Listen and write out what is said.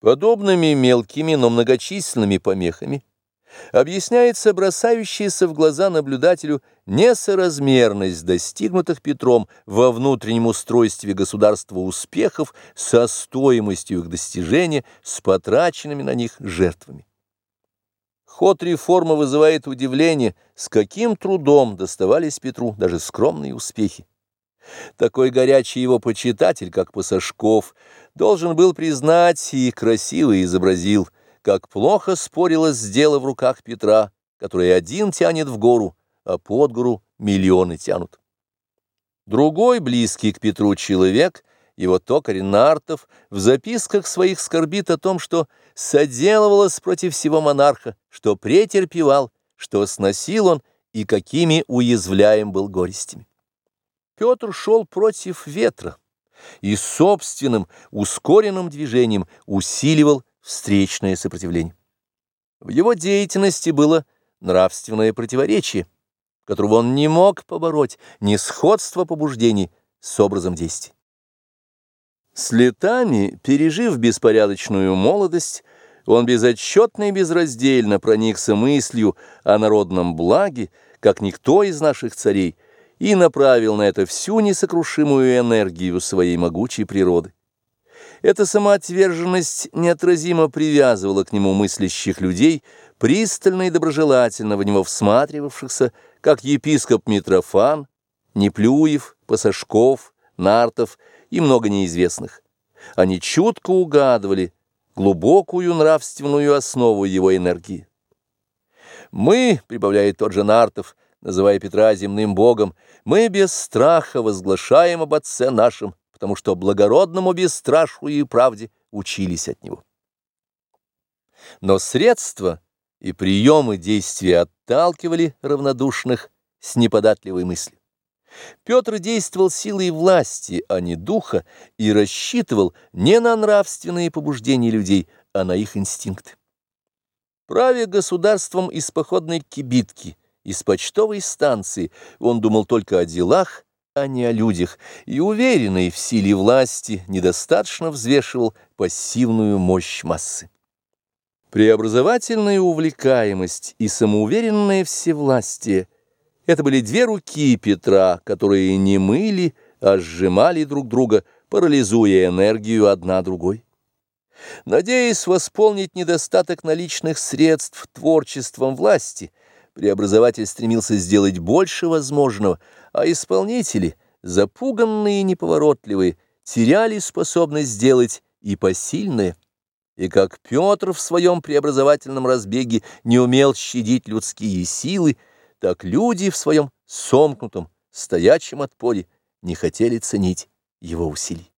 Подобными мелкими, но многочисленными помехами объясняется бросающаяся в глаза наблюдателю несоразмерность достигнутых Петром во внутреннем устройстве государства успехов со стоимостью их достижения, с потраченными на них жертвами. Ход реформы вызывает удивление, с каким трудом доставались Петру даже скромные успехи. Такой горячий его почитатель, как Пасашков, должен был признать и красиво изобразил, как плохо спорилось дело в руках Петра, который один тянет в гору, а под гору миллионы тянут. Другой близкий к Петру человек, его токарь Нартов, в записках своих скорбит о том, что соделывалось против всего монарха, что претерпевал, что сносил он и какими уязвляем был горестями. Петр шел против ветра и собственным ускоренным движением усиливал встречное сопротивление. В его деятельности было нравственное противоречие, которого он не мог побороть, ни сходство побуждений с образом действий. С летами, пережив беспорядочную молодость, он безотчетно и безраздельно проникся мыслью о народном благе, как никто из наших царей – и направил на это всю несокрушимую энергию своей могучей природы. Эта самоотверженность неотразимо привязывала к нему мыслящих людей, пристально и доброжелательно в него всматривавшихся, как епископ Митрофан, Неплюев, Пасашков, Нартов и много неизвестных. Они чутко угадывали глубокую нравственную основу его энергии. «Мы», — прибавляет тот же Нартов, — называя Петра земным богом, мы без страха возглашаем об Отце нашем, потому что благородному бесстрашию и правде учились от Него. Но средства и приемы действия отталкивали равнодушных с неподатливой мыслью. Петр действовал силой власти, а не духа, и рассчитывал не на нравственные побуждения людей, а на их инстинкты. Правя государством из походной кибитки, из почтовой станции он думал только о делах, а не о людях, и, уверенный в силе власти, недостаточно взвешивал пассивную мощь массы. Преобразовательная увлекаемость и самоуверенное всевластие — это были две руки Петра, которые не мыли, а сжимали друг друга, парализуя энергию одна другой. Надеясь восполнить недостаток наличных средств творчеством власти — преобразователь стремился сделать больше возможного, а исполнители, запуганные и неповоротливые, теряли способность сделать и посильное. И как Петр в своем преобразовательном разбеге не умел щадить людские силы, так люди в своем сомкнутом, стоячем отпоре не хотели ценить его усилий.